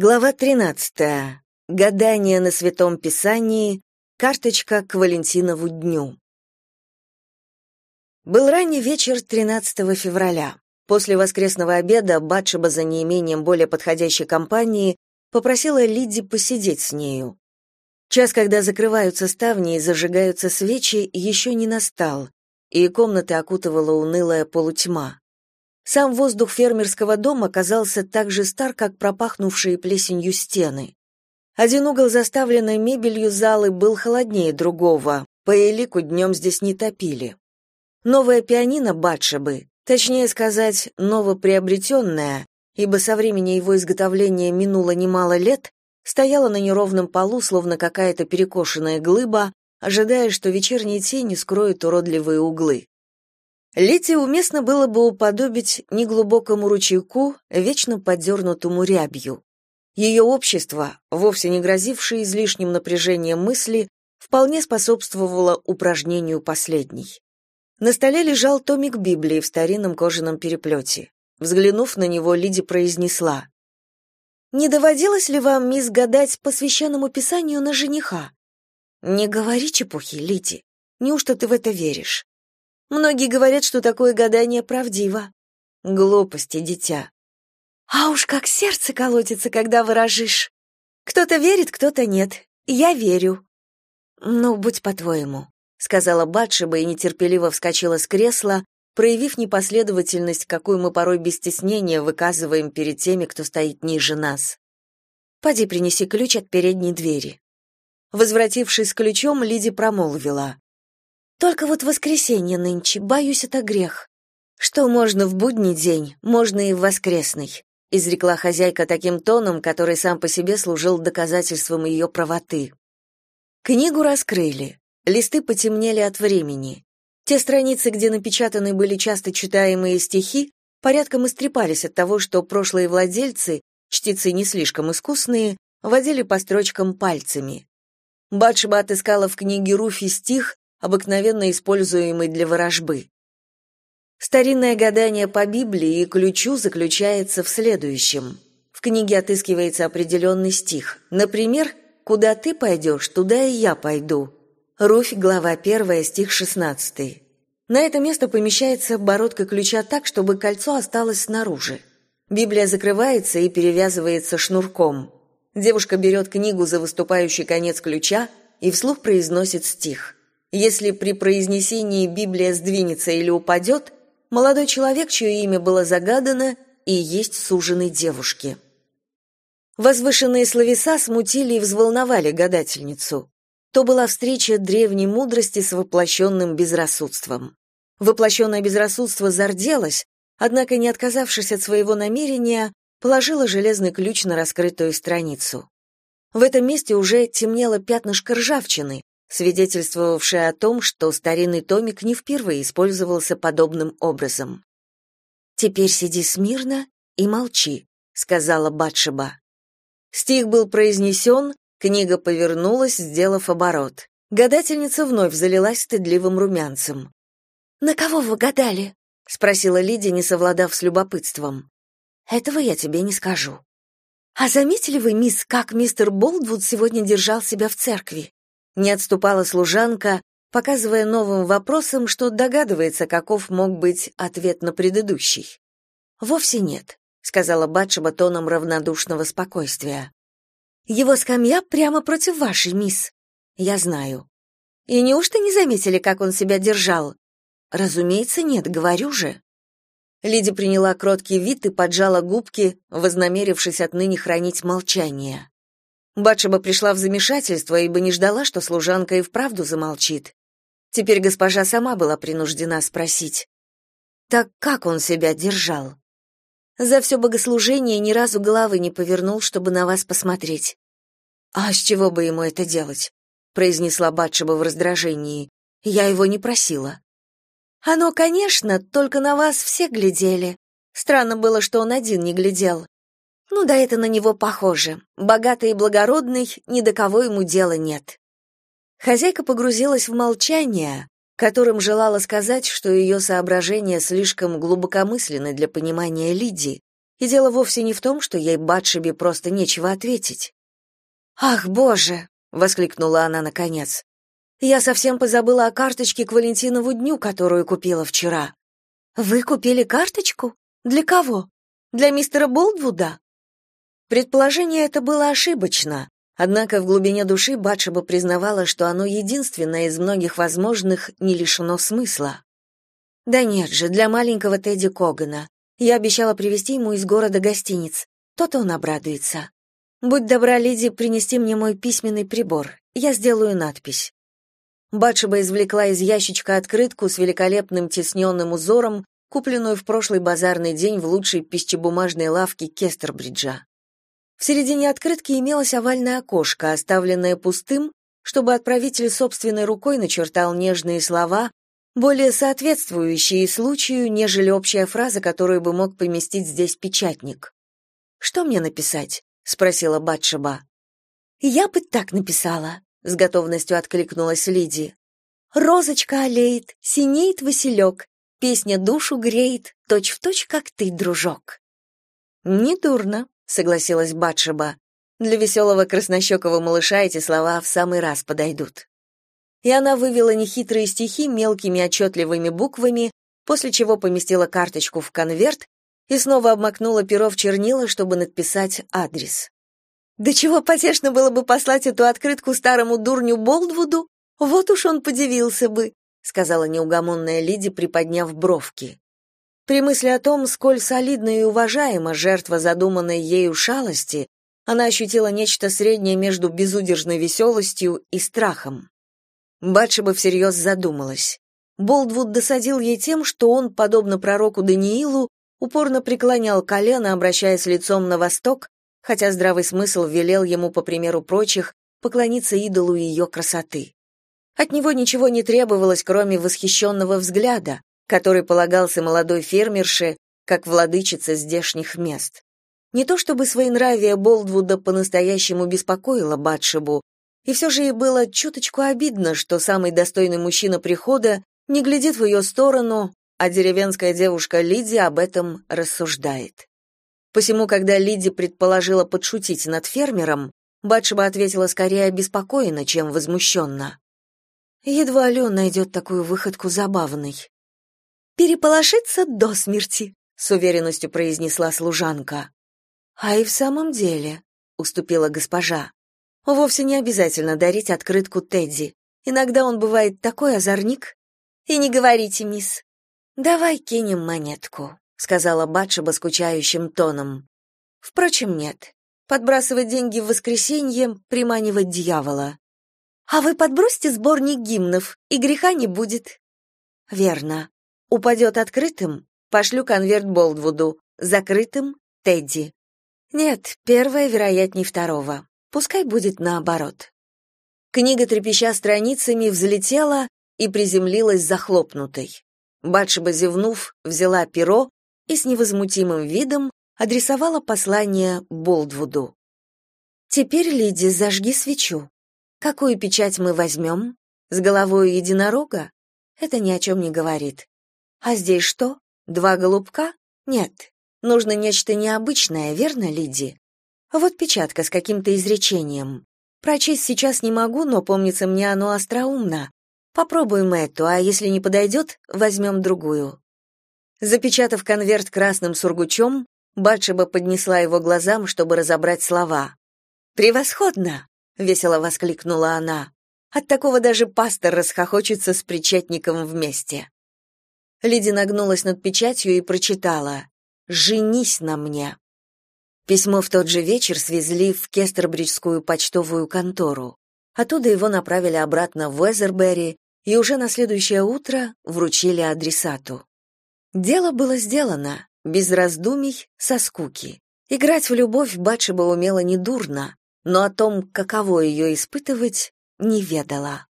Глава 13. Гадание на Святом Писании. Карточка к Валентинову дню. Был ранний вечер 13 февраля. После воскресного обеда Батшеба за неимением более подходящей компании попросила Лиди посидеть с нею. Час, когда закрываются ставни и зажигаются свечи, еще не настал, и комнаты окутывала унылая полутьма. Сам воздух фермерского дома казался так же стар, как пропахнувшие плесенью стены. Один угол, заставленный мебелью залы, был холоднее другого, по элику днем здесь не топили. Новая пианино Батшебы, точнее сказать, новоприобретенная, ибо со времени его изготовления минуло немало лет, стояла на неровном полу, словно какая-то перекошенная глыба, ожидая, что вечерние тени скроют уродливые углы. Лете уместно было бы уподобить неглубокому ручейку, вечно подернутому рябью. Ее общество, вовсе не грозившее излишним напряжением мысли, вполне способствовало упражнению последней. На столе лежал томик Библии в старинном кожаном переплете. Взглянув на него, Лиди произнесла. «Не доводилось ли вам, мисс, гадать по священному писанию на жениха?» «Не говори чепухи, Лиди. Неужто ты в это веришь?» Многие говорят, что такое гадание правдиво. Глупости, дитя. А уж как сердце колотится, когда выражишь. Кто-то верит, кто-то нет. Я верю. Ну, будь по-твоему, сказала Батшеба и нетерпеливо вскочила с кресла, проявив непоследовательность, какую мы порой без стеснения выказываем перед теми, кто стоит ниже нас. Поди принеси ключ от передней двери. Возвратившись с ключом, Лиди промолвила: только вот воскресенье нынче, боюсь, это грех. Что можно в будний день, можно и в воскресный, изрекла хозяйка таким тоном, который сам по себе служил доказательством ее правоты. Книгу раскрыли. Листы потемнели от времени. Те страницы, где напечатаны были часто читаемые стихи, порядком истрепались от того, что прошлые владельцы, чтецы не слишком искусные, водили по строчкам пальцами. Батшеба отыскала в книге Руфи стих, обыкновенно используемый для ворожбы. Старинное гадание по Библии и ключу заключается в следующем. В книге отыскивается определенный стих. Например, «Куда ты пойдешь, туда и я пойду». Руфь, глава 1, стих 16. На это место помещается бородка ключа так, чтобы кольцо осталось снаружи. Библия закрывается и перевязывается шнурком. Девушка берет книгу за выступающий конец ключа и вслух произносит стих. Если при произнесении Библия сдвинется или упадет, молодой человек, чье имя было загадано, и есть суженый девушки. Возвышенные словеса смутили и взволновали гадательницу. То была встреча древней мудрости с воплощенным безрассудством. Воплощенное безрассудство зарделось, однако, не отказавшись от своего намерения, положила железный ключ на раскрытую страницу. В этом месте уже темнело пятнышко ржавчины, свидетельствовавшее о том, что старинный томик не впервые использовался подобным образом. «Теперь сиди смирно и молчи», — сказала Батшеба. Стих был произнесен, книга повернулась, сделав оборот. Гадательница вновь залилась стыдливым румянцем. «На кого вы гадали?» — спросила Лидия, не совладав с любопытством. «Этого я тебе не скажу». «А заметили вы, мисс, как мистер Болдвуд сегодня держал себя в церкви? Не отступала служанка, показывая новым вопросом, что догадывается, каков мог быть ответ на предыдущий. «Вовсе нет», — сказала Батшеба тоном равнодушного спокойствия. «Его скамья прямо против вашей, мисс. Я знаю. И неужто не заметили, как он себя держал? Разумеется, нет, говорю же». Лиди приняла кроткий вид и поджала губки, вознамерившись отныне хранить молчание. Батшеба пришла в замешательство, ибо не ждала, что служанка и вправду замолчит. Теперь госпожа сама была принуждена спросить. «Так как он себя держал?» «За все богослужение ни разу головы не повернул, чтобы на вас посмотреть». «А с чего бы ему это делать?» произнесла Батшеба в раздражении. «Я его не просила». «Оно, конечно, только на вас все глядели. Странно было, что он один не глядел. Ну да это на него похоже. Богатый и благородный, ни до кого ему дела нет. Хозяйка погрузилась в молчание, которым желала сказать, что ее соображения слишком глубокомысленны для понимания Лидии, И дело вовсе не в том, что ей Батшебе просто нечего ответить. «Ах, боже!» — воскликнула она наконец. «Я совсем позабыла о карточке к Валентинову дню, которую купила вчера». «Вы купили карточку? Для кого? Для мистера Болдвуда?» Предположение это было ошибочно, однако в глубине души Батшеба признавала, что оно единственное из многих возможных не лишено смысла. «Да нет же, для маленького Тедди Когана. Я обещала привезти ему из города гостиниц. То-то он обрадуется. Будь добра, леди, принести мне мой письменный прибор. Я сделаю надпись. Батшеба извлекла из ящичка открытку с великолепным тисненным узором, купленную в прошлый базарный день в лучшей пищебумажной лавке Кестербриджа. В середине открытки имелось овальное окошко, оставленное пустым, чтобы отправитель собственной рукой начертал нежные слова, более соответствующие случаю, нежели общая фраза, которую бы мог поместить здесь печатник. «Что мне написать?» спросила Батшеба. Я бы так написала, с готовностью откликнулась Лиди. Розочка олеет, синеет василек, песня душу греет, точь-в-точь, как ты, дружок. Недурно, согласилась Батшеба. Для веселого краснощекого малыша эти слова в самый раз подойдут. И она вывела нехитрые стихи мелкими отчетливыми буквами, после чего поместила карточку в конверт и снова обмакнула перо в чернила, чтобы написать адрес. Да чего потешно было бы послать эту открытку старому дурню Болдвуду? Вот уж он подивился бы, сказала неугомонная Лиди, приподняв бровки. При мысли о том, сколь солидна и уважаема жертва задуманной ею шалости, она ощутила нечто среднее между безудержной веселостью и страхом. Батшеба всерьез задумалась. Болдвуд досадил ей тем, что он, подобно пророку Даниилу, упорно преклонял колено, обращаясь лицом на восток, хотя здравый смысл велел ему, по примеру прочих, поклониться идолу ее красоты. От него ничего не требовалось, кроме восхищенного взгляда, который полагался молодой фермерше, как владычице здешних мест. Не то чтобы своенравие Болдвуда по-настоящему беспокоило Батшебу, и все же ей было чуточку обидно, что самый достойный мужчина прихода не глядит в ее сторону, а деревенская девушка Лидия об этом рассуждает. Посему, когда Лиди предположила подшутить над фермером, Батшеба ответила скорее обеспокоенно, чем возмущенно. Едва ли он найдет такую выходку забавной. «Переполошиться до смерти», — с уверенностью произнесла служанка. «А и в самом деле», — уступила госпожа, — «вовсе не обязательно дарить открытку Тедди. Иногда он бывает такой озорник». «И не говорите, мисс», Давай кинем монетку, сказала Батшеба скучающим тоном. Впрочем, нет. Подбрасывать деньги в воскресенье, приманивать дьявола. А вы подбросьте сборник гимнов, и греха не будет. Верно. Упадет открытым, пошлю конверт Болдвуду, закрытым Тедди. Нет, первое вероятнее второго. Пускай будет наоборот. Книга, трепеща страницами, взлетела и приземлилась захлопнутой. Батшеба, зевнув, взяла перо и с невозмутимым видом адресовала послание Болдвуду. «Теперь, Лиди, зажги свечу. Какую печать мы возьмем? С головой единорога? Это ни о чем не говорит. А здесь что? Два голубка? Нет. Нужно нечто необычное, верно, Лиди? Вот печатка с каким-то изречением. Прочесть сейчас не могу, но помнится мне оно остроумно. Попробуем эту, а если не подойдет, возьмем другую. Запечатав конверт красным сургучом, Батшеба поднесла его глазам, чтобы разобрать слова. «Превосходно!» — весело воскликнула она. От такого даже пастор расхохочется с причетником вместе. Лиди нагнулась над печатью и прочитала «Женись на мне». Письмо в тот же вечер свезли в Кестербриджскую почтовую контору. Оттуда его направили обратно в Уэзербери, и уже на следующее утро вручили адресату. Дело было сделано, без раздумий, со скуки. Играть в любовь Батшеба умела недурно, но о том, каково ее испытывать, не ведала.